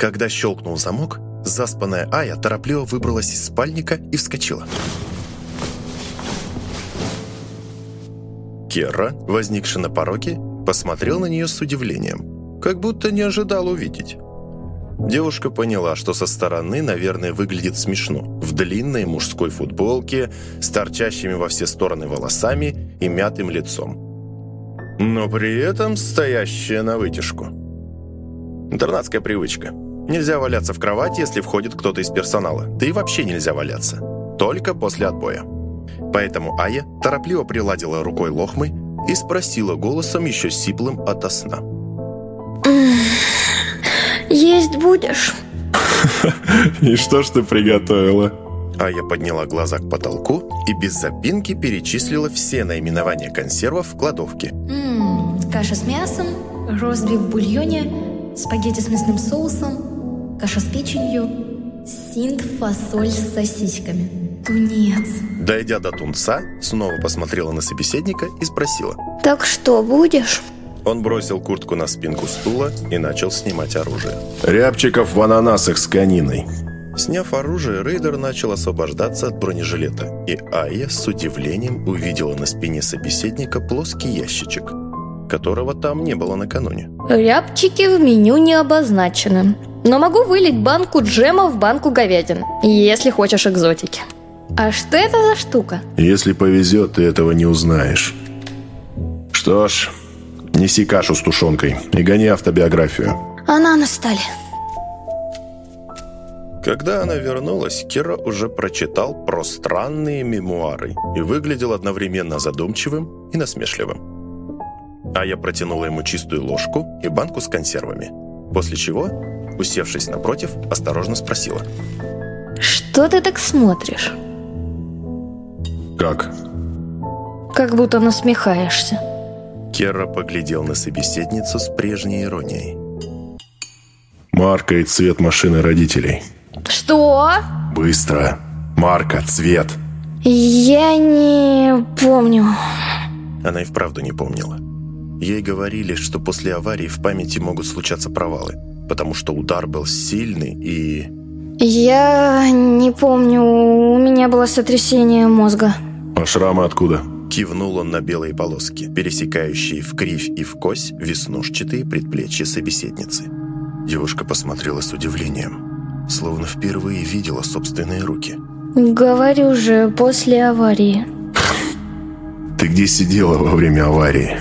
Когда щелкнул замок, заспанная Ая торопливо выбралась из спальника и вскочила. Керра, возникший на пороге, посмотрел на нее с удивлением, как будто не ожидал увидеть. Девушка поняла, что со стороны, наверное, выглядит смешно. В длинной мужской футболке, с торчащими во все стороны волосами и мятым лицом. Но при этом стоящая на вытяжку. Интернатская привычка. Нельзя валяться в кровати, если входит кто-то из персонала. Да и вообще нельзя валяться. Только после отбоя. Поэтому Ая торопливо приладила рукой лохмы и спросила голосом еще сиплым ото сна. «Есть будешь?» И что ж ты приготовила? Ая подняла глаза к потолку и без запинки перечислила все наименования консервов в кладовке. М, Каша с мясом, розбив в бульоне, спагетти с мясным соусом, каша с печенью, синт фасоль с сосисками, тунец. Дойдя до тунца, снова посмотрела на собеседника и спросила. Так что, будешь? Он бросил куртку на спинку стула и начал снимать оружие. Рябчиков в ананасах с кониной. Сняв оружие, рейдер начал освобождаться от бронежилета, и Айя с удивлением увидела на спине собеседника плоский ящичек, которого там не было накануне. Рябчики в меню не обозначены. Но могу вылить банку джема в банку говядины, если хочешь экзотики. А что это за штука? Если повезет, ты этого не узнаешь. Что ж, неси кашу с тушенкой и гони автобиографию. Она на столе. Когда она вернулась, Кира уже прочитал про странные мемуары и выглядел одновременно задумчивым и насмешливым. А я протянула ему чистую ложку и банку с консервами, после чего, усевшись напротив, осторожно спросила. Что ты так смотришь? Как? Как будто насмехаешься. Кера поглядел на собеседницу с прежней иронией. Марка и цвет машины родителей. Что? Быстро. Марка, цвет. Я не помню. Она и вправду не помнила. Ей говорили, что после аварии в памяти могут случаться провалы, потому что удар был сильный и... Я не помню. У меня было сотрясение мозга. А шрамы откуда? Кивнул он на белые полоски, пересекающие в кривь и в кось веснушчатые предплечья собеседницы. Девушка посмотрела с удивлением, словно впервые видела собственные руки. Говорю же, после аварии. Ты где сидела во время аварии?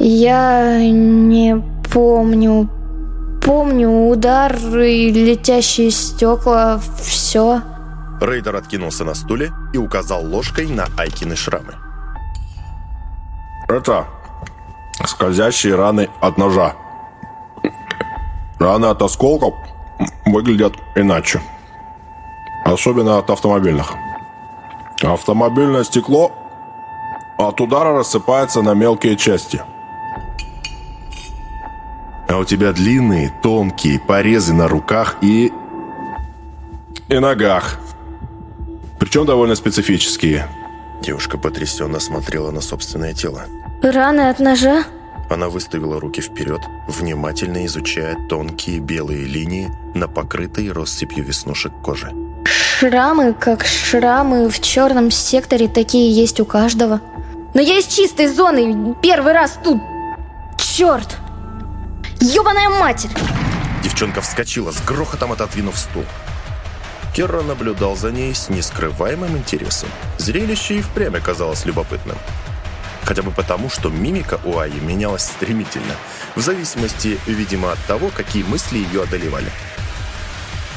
Я не помню. Помню удар и летящие стекла, все. Рейдер откинулся на стуле и указал ложкой на Айкины шрамы. Это скользящие раны от ножа. Раны от осколков выглядят иначе. Особенно от автомобильных. Автомобильное стекло от удара рассыпается на мелкие части. А у тебя длинные, тонкие порезы на руках и... и ногах. Причем довольно специфические. Девушка потрясенно смотрела на собственное тело. Раны от ножа? Она выставила руки вперед, внимательно изучая тонкие белые линии на покрытой россыпью веснушек кожи. Шрамы, как шрамы в черном секторе, такие есть у каждого. Но я из чистой зоны, первый раз тут. Черт! Ёбаная матерь! Девчонка вскочила, с грохотом отодвинув стул. Керра наблюдал за ней с нескрываемым интересом. Зрелище и впрямь оказалось любопытным. Хотя бы потому, что мимика у Аи менялась стремительно, в зависимости, видимо, от того, какие мысли ее одолевали.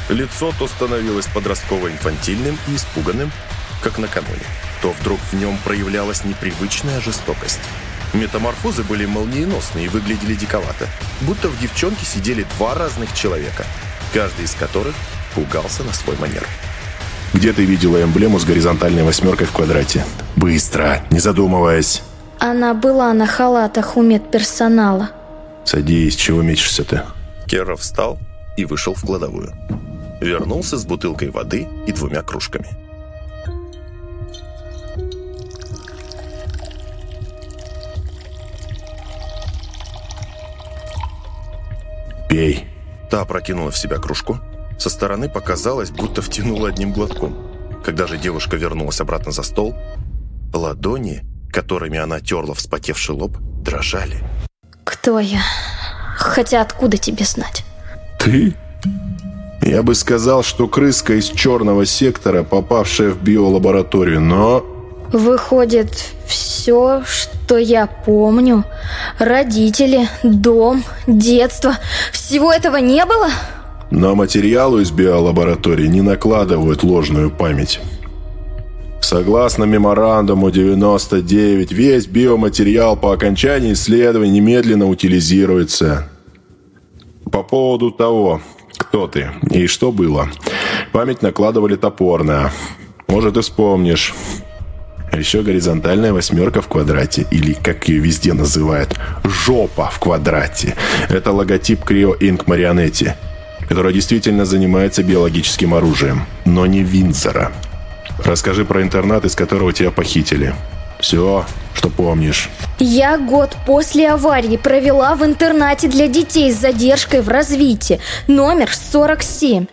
Лицо то становилось подростково-инфантильным и испуганным, как накануне, то вдруг в нем проявлялась непривычная жестокость. Метаморфозы были молниеносны и выглядели диковато, будто в девчонке сидели два разных человека, каждый из которых пугался на свой манер. Где ты видела эмблему с горизонтальной восьмеркой в квадрате? Быстро, не задумываясь. Она была на халатах у медперсонала. Садись, чего мечешься ты? Керра встал и вышел в кладовую. Вернулся с бутылкой воды и двумя кружками. Пей. Та прокинула в себя кружку. Со стороны показалось, будто втянула одним глотком. Когда же девушка вернулась обратно за стол, ладони, которыми она терла вспотевший лоб, дрожали. Кто я? Хотя откуда тебе знать? Ты? Я бы сказал, что крыска из черного сектора, попавшая в биолабораторию, но... Выходит, все, что я помню, родители, дом, детство, всего этого не было? Но материалу из биолаборатории не накладывают ложную память. Согласно меморандуму 99, весь биоматериал по окончании исследований немедленно утилизируется. По поводу того, кто ты и что было, память накладывали топорно. Может, и вспомнишь. А еще горизонтальная восьмерка в квадрате, или, как ее везде называют, жопа в квадрате. Это логотип Creo Inc. Marionette, которая действительно занимается биологическим оружием, но не Винзора. Расскажи про интернат, из которого тебя похитили. Все, что помнишь. Я год после аварии провела в интернате для детей с задержкой в развитии, номер 47.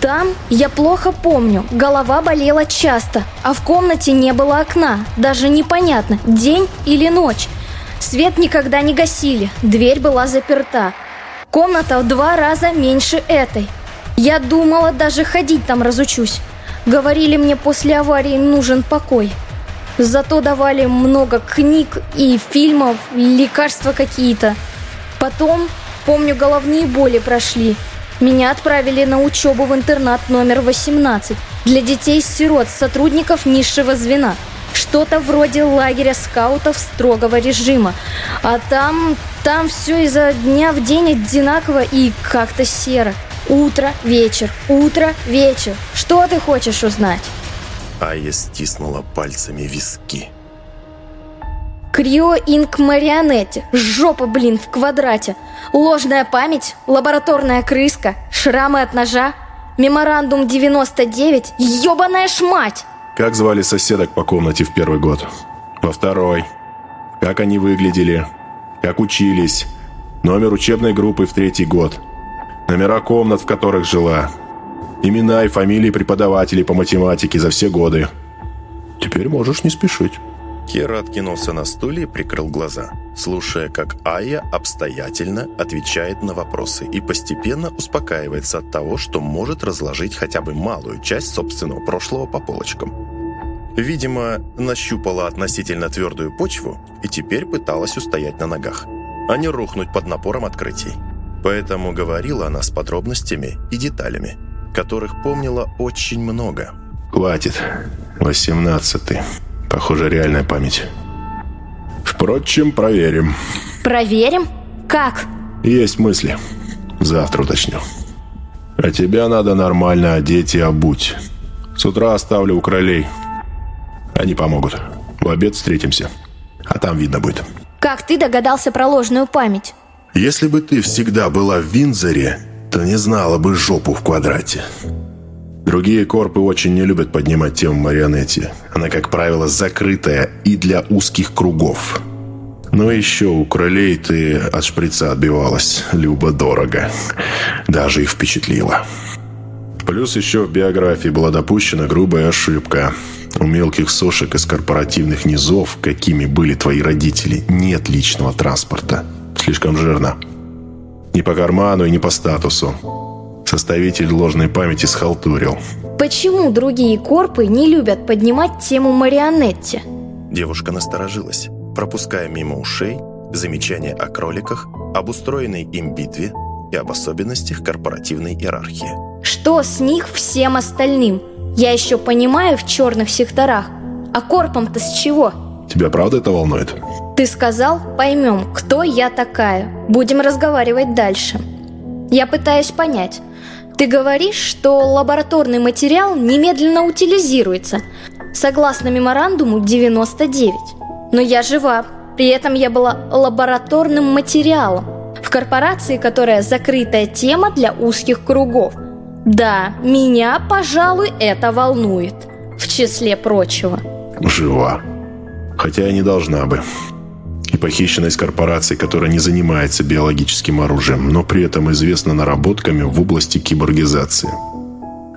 Там я плохо помню, голова болела часто, а в комнате не было окна, даже непонятно, день или ночь. Свет никогда не гасили, дверь была заперта. Комната в два раза меньше этой. Я думала, даже ходить там разучусь. Говорили мне после аварии нужен покой. Зато давали много книг и фильмов, лекарства какие-то. Потом, помню, головные боли прошли. Меня отправили на учебу в интернат номер 18 для детей-сирот, сотрудников низшего звена. Что-то вроде лагеря скаутов строгого режима. А там, там все изо дня в день одинаково и как-то серо. Утро, вечер, утро, вечер. Что ты хочешь узнать? Ая стиснула пальцами виски. Крио Инк Марионетти. Жопа, блин, в квадрате. Ложная память, лабораторная крыска, шрамы от ножа, меморандум 99, ёбаная ж мать! Как звали соседок по комнате в первый год? Во второй? Как они выглядели? Как учились? Номер учебной группы в третий год? номера комнат, в которых жила, имена и фамилии преподавателей по математике за все годы. Теперь можешь не спешить». Кера откинулся на стуле и прикрыл глаза, слушая, как Ая обстоятельно отвечает на вопросы и постепенно успокаивается от того, что может разложить хотя бы малую часть собственного прошлого по полочкам. Видимо, нащупала относительно твердую почву и теперь пыталась устоять на ногах, а не рухнуть под напором открытий. Поэтому говорила она с подробностями и деталями, которых помнила очень много. «Хватит. Восемнадцатый. Похоже, реальная память. Впрочем, проверим». «Проверим? Как?» «Есть мысли. Завтра уточню. А тебя надо нормально одеть и обуть. С утра оставлю у кролей. Они помогут. В обед встретимся. А там видно будет». «Как ты догадался про ложную память?» Если бы ты всегда была в Винзоре, то не знала бы жопу в квадрате. Другие корпы очень не любят поднимать тему марионетти. Она, как правило, закрытая и для узких кругов. Но еще у кролей ты от шприца отбивалась любо-дорого. Даже их впечатлила. Плюс еще в биографии была допущена грубая ошибка. У мелких сошек из корпоративных низов, какими были твои родители, нет личного транспорта слишком жирно. Ни по карману и не по статусу. Составитель ложной памяти схалтурил. Почему другие корпы не любят поднимать тему марионетти? Девушка насторожилась, пропуская мимо ушей замечания о кроликах, об устроенной им битве и об особенностях корпоративной иерархии. Что с них всем остальным? Я еще понимаю в черных секторах. А корпом-то с чего? Тебя правда это волнует? Ты сказал, поймем, кто я такая. Будем разговаривать дальше. Я пытаюсь понять. Ты говоришь, что лабораторный материал немедленно утилизируется, согласно меморандуму 99. Но я жива, при этом я была лабораторным материалом в корпорации, которая закрытая тема для узких кругов. Да, меня, пожалуй, это волнует, в числе прочего. Жива. Хотя и не должна бы. И похищена из корпорации, которая не занимается биологическим оружием, но при этом известна наработками в области киборгизации.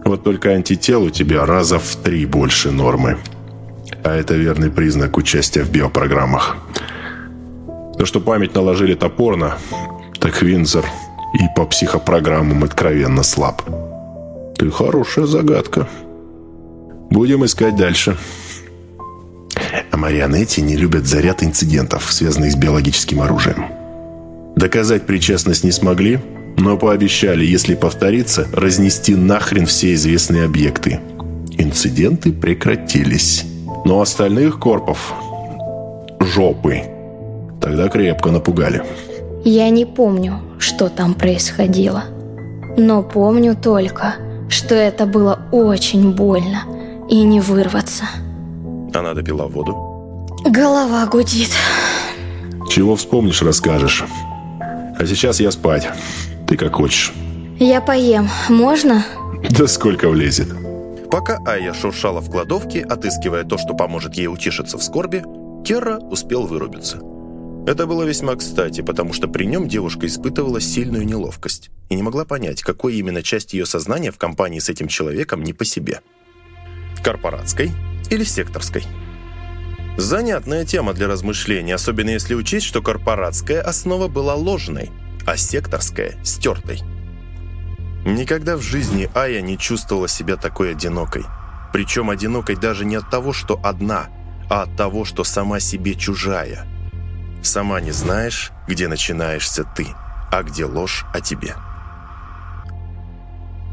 Вот только антител у тебя раза в три больше нормы. А это верный признак участия в биопрограммах. То, что память наложили топорно, так Винзор и по психопрограммам откровенно слаб. Ты хорошая загадка. Будем искать дальше. Марионетти не любят заряд инцидентов, связанных с биологическим оружием. Доказать причастность не смогли, но пообещали, если повторится, разнести нахрен все известные объекты. Инциденты прекратились. Но остальных корпов – жопы. Тогда крепко напугали. Я не помню, что там происходило. Но помню только, что это было очень больно и не вырваться. Она допила воду. Голова гудит. Чего вспомнишь, расскажешь. А сейчас я спать. Ты как хочешь. Я поем. Можно? Да сколько влезет. Пока Ая шуршала в кладовке, отыскивая то, что поможет ей утешиться в скорби, Керра успел вырубиться. Это было весьма кстати, потому что при нем девушка испытывала сильную неловкость и не могла понять, какой именно часть ее сознания в компании с этим человеком не по себе. Корпоратской или секторской? Занятная тема для размышлений, особенно если учесть, что корпоратская основа была ложной, а секторская – стертой. Никогда в жизни Ая не чувствовала себя такой одинокой. Причем одинокой даже не от того, что одна, а от того, что сама себе чужая. Сама не знаешь, где начинаешься ты, а где ложь о тебе.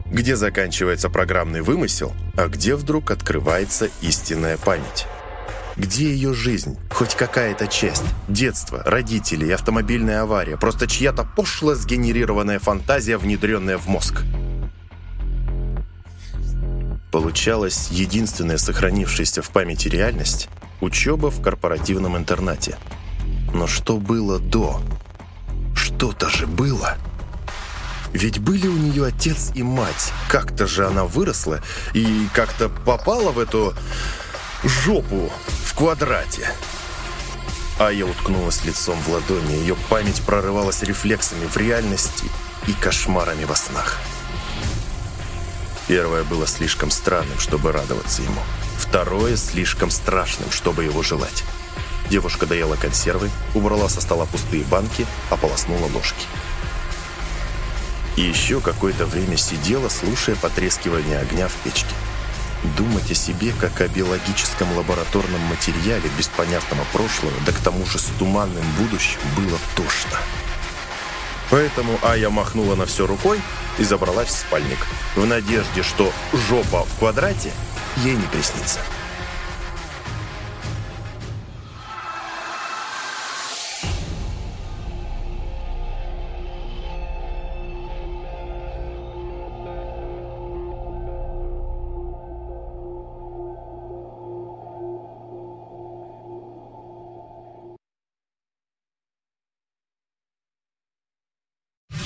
Где заканчивается программный вымысел, а где вдруг открывается истинная память. Где ее жизнь? Хоть какая-то часть. Детство, родители автомобильная авария. Просто чья-то пошло сгенерированная фантазия, внедренная в мозг. Получалось, единственная сохранившаяся в памяти реальность – учеба в корпоративном интернате. Но что было до? Что-то же было. Ведь были у нее отец и мать. Как-то же она выросла и как-то попала в эту жопу квадрате. А я уткнулась лицом в ладони, ее память прорывалась рефлексами в реальности и кошмарами во снах. Первое было слишком странным, чтобы радоваться ему. Второе слишком страшным, чтобы его желать. Девушка доела консервы, убрала со стола пустые банки, ополоснула ложки. И еще какое-то время сидела, слушая потрескивание огня в печке. Думать о себе, как о биологическом лабораторном материале без понятного прошлого, да к тому же с туманным будущим, было тошно. Поэтому Ая махнула на все рукой и забралась в спальник, в надежде, что жопа в квадрате ей не приснится.